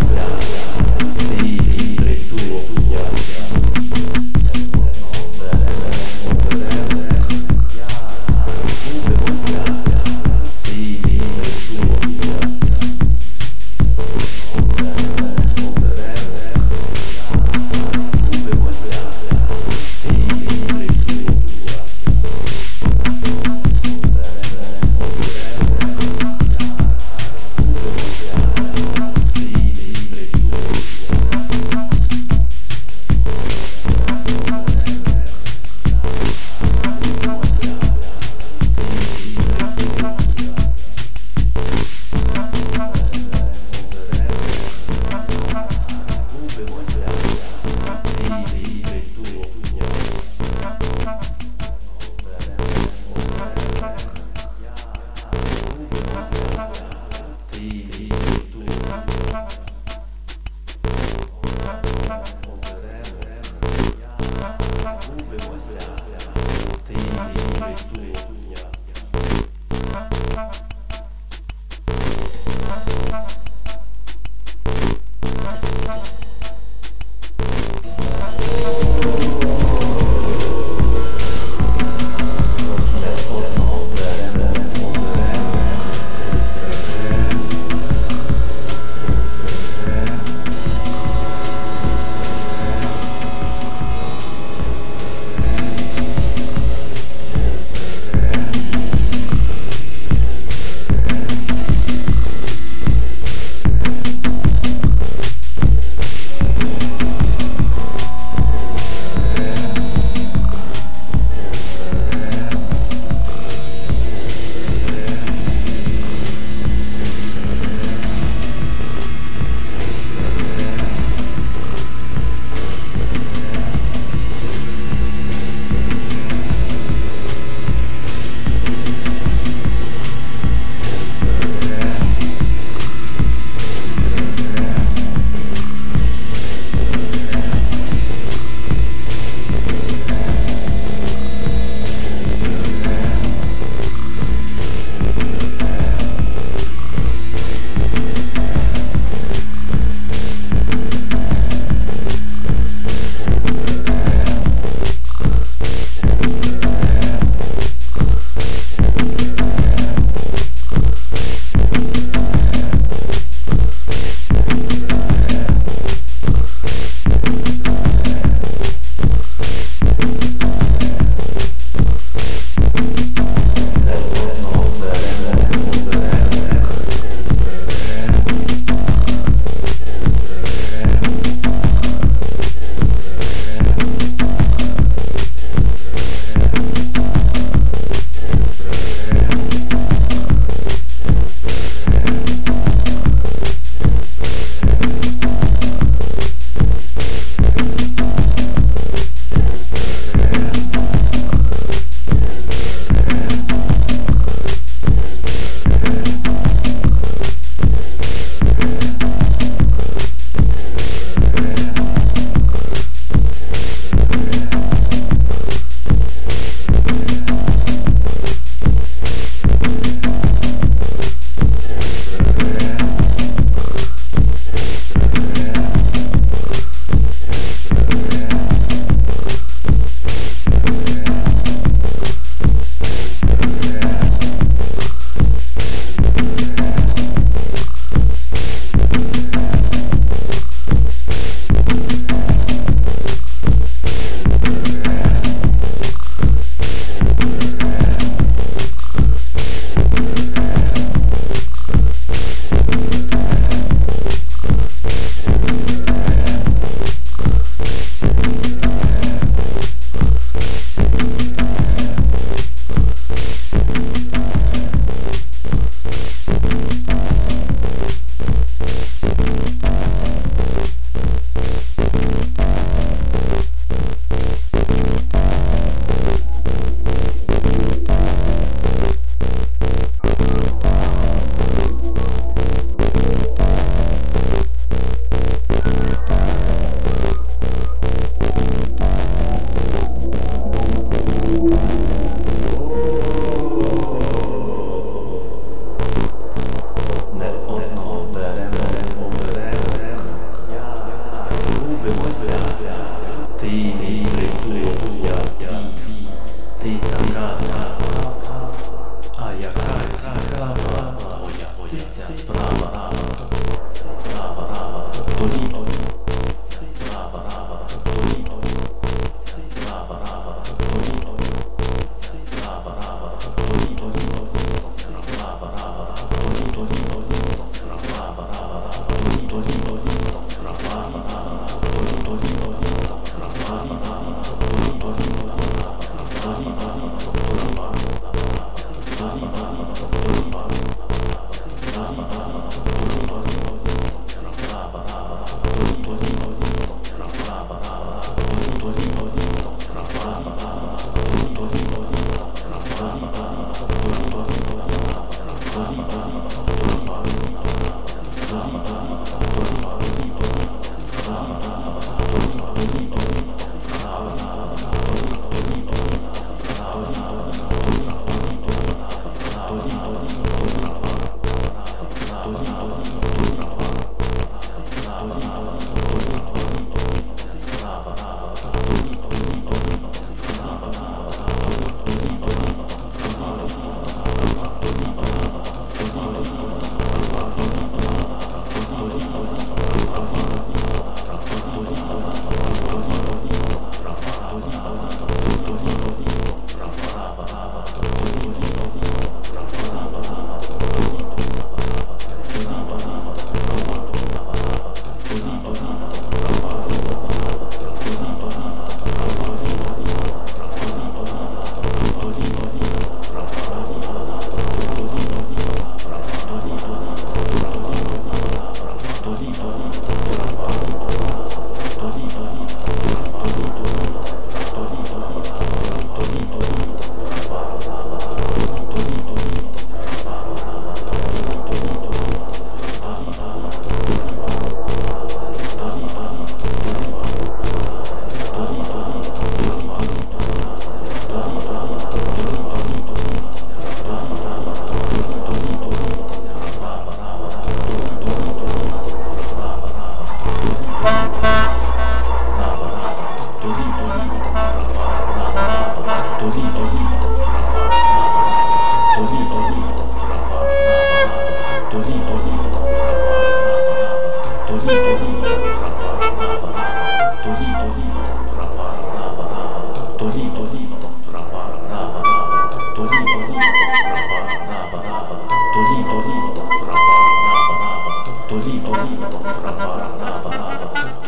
Yeah.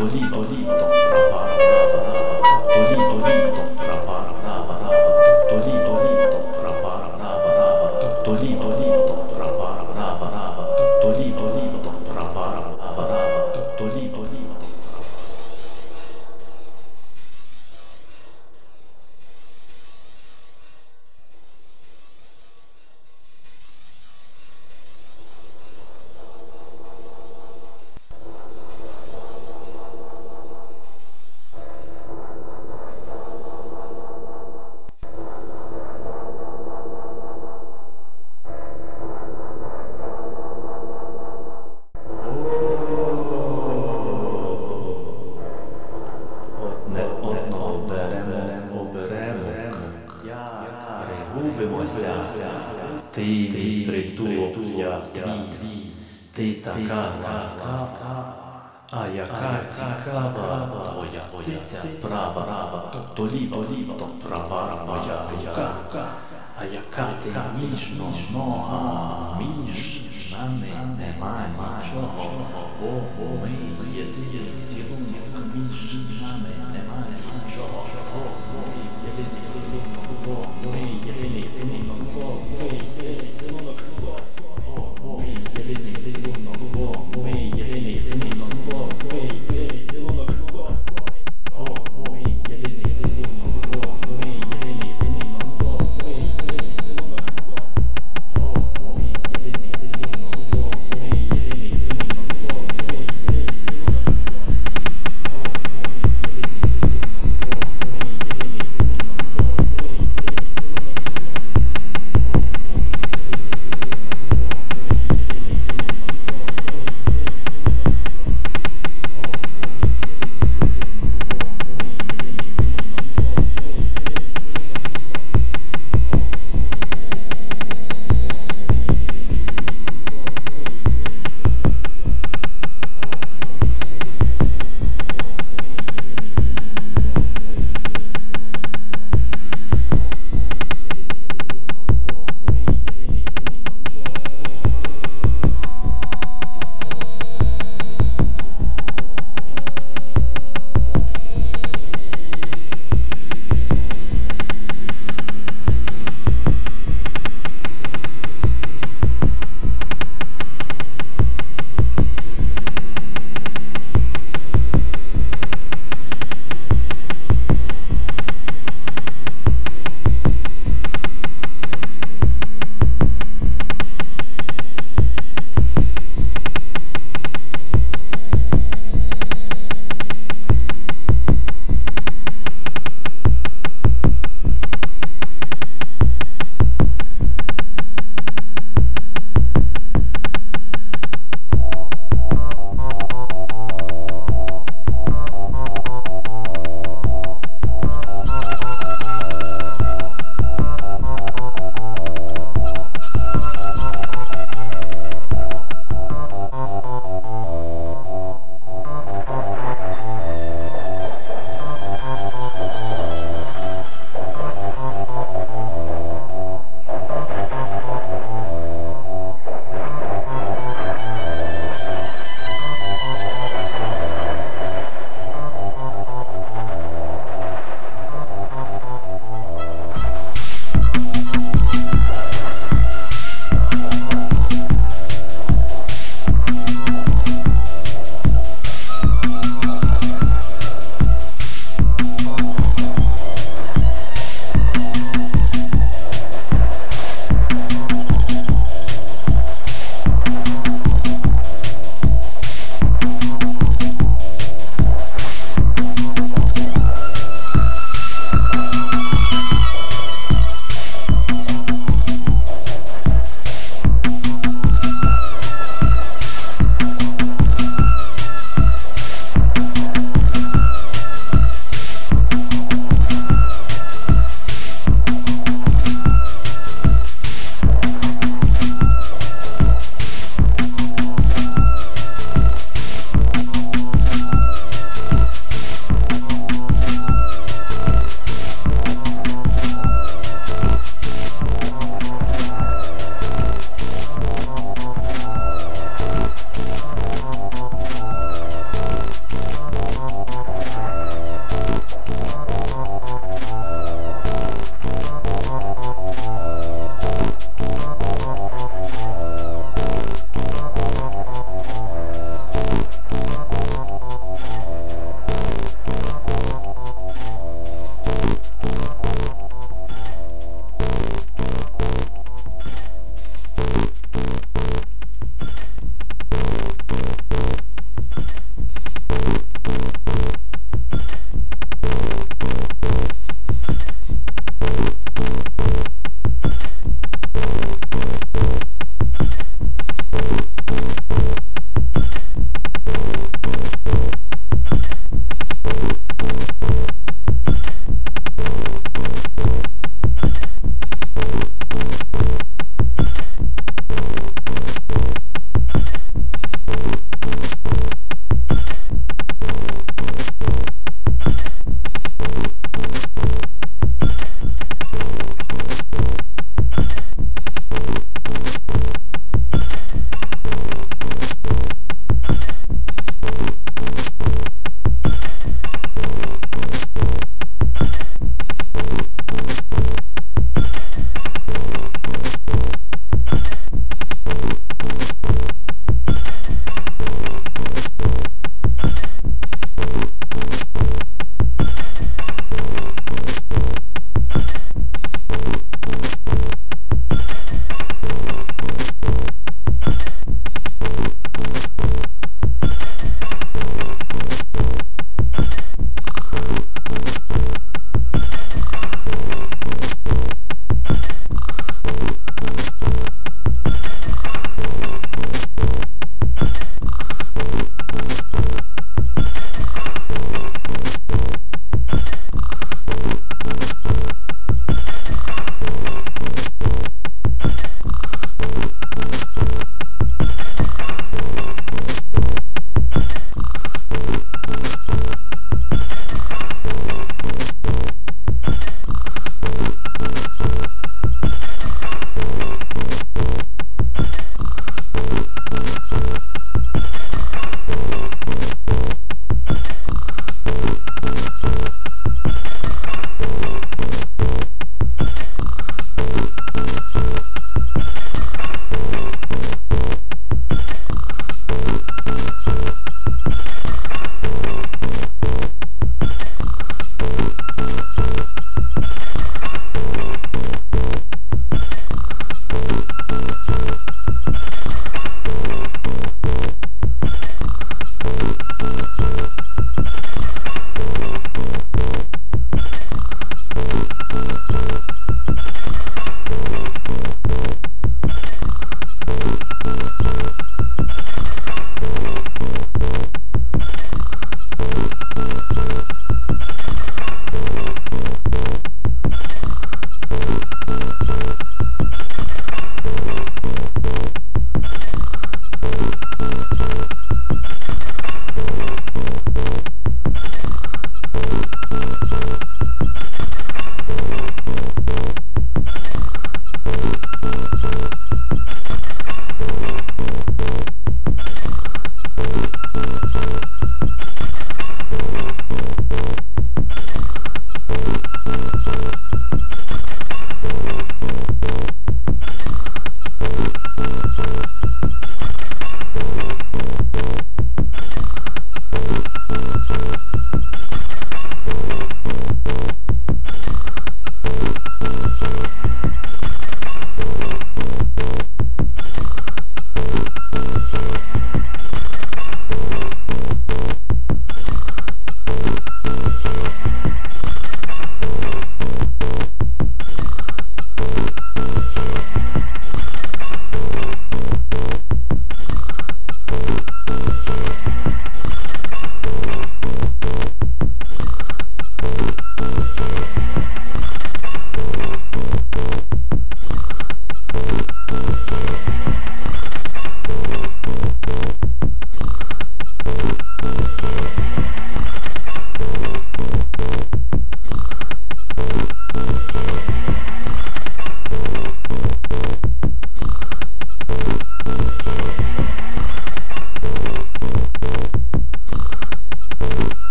国力 Moha, Mish, Mame, Nemai, Choho, Ho, Ho, Me, Yeti, Zilum, Mish, Mame, Nemai, Choho, Ho, Me, Yeti, Zilum, Ho, Me, Yeti, Zilum, Ho, Me,